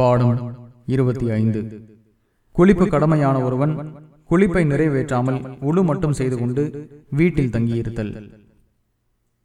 பாடம் இருபத்தி ஐந்து. குளிப்பு கடமையான ஒருவன் குளிப்பை நிறைவேற்றாமல் உழு மட்டும் செய்து கொண்டு வீட்டில் தங்கியிருத்தல்.